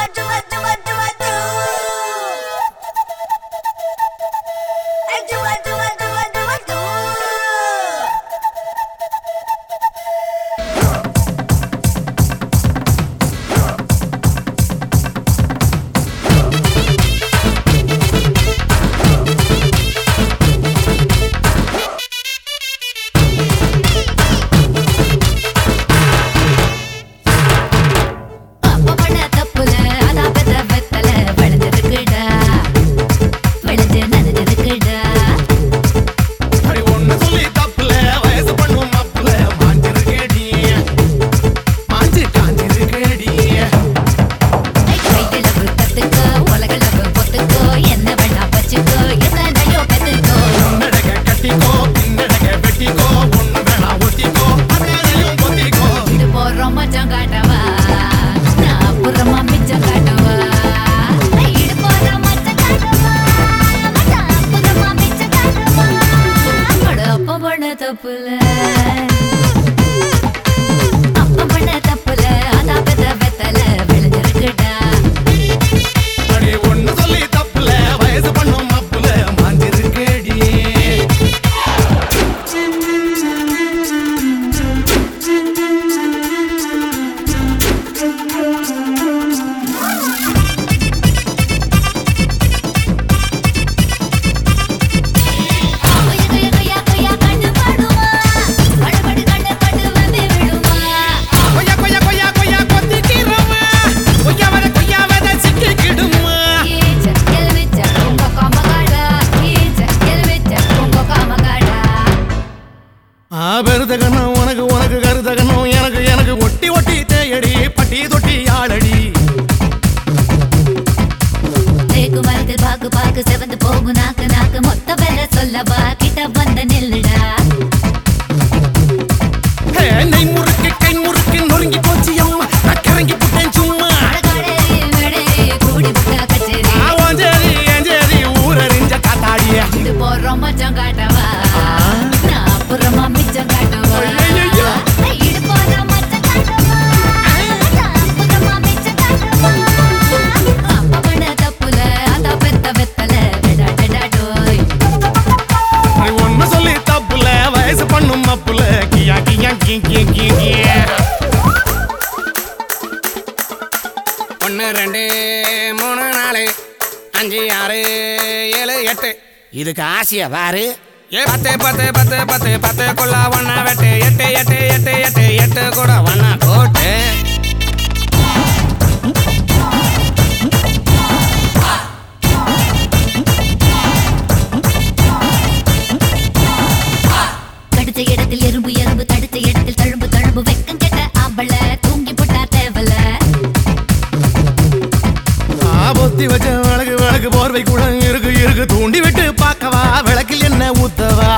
do it, do it, do. ஒன்று ரெண்டு மூணு நாலு அஞ்சு ஆறு ஏழு எட்டு. இதுக்கு ஆசையா பாரு. ஏ பத்து பத்து பத்து பத்து பத்து குள்ள ஒன்னா வெட்டு எட்டு எட்டு எட்டு எட்டு எட்டு கூட ஒன்னா போட்டு. இருக்கு இருக்கு தூண்டி விட்டு பார்க்கவா? விளக்கில் என்ன ஊத்தவா?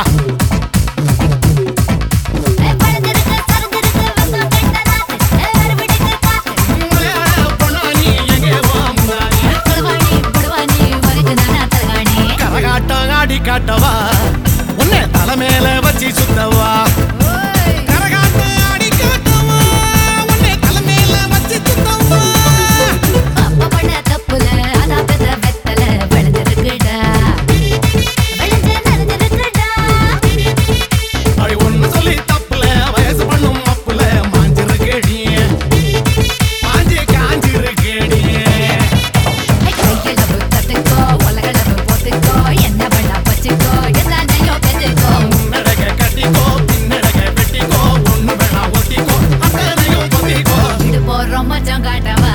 ஒரு மச்சம் காட்டவா?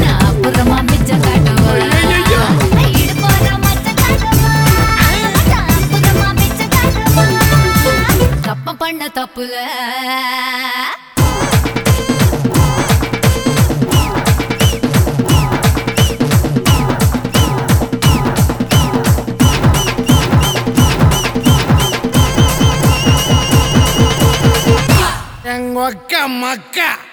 நான் அப்புறமா மிச்சம் காட்டவா? தப்பம் பண்ண தப்புல. மக்கா.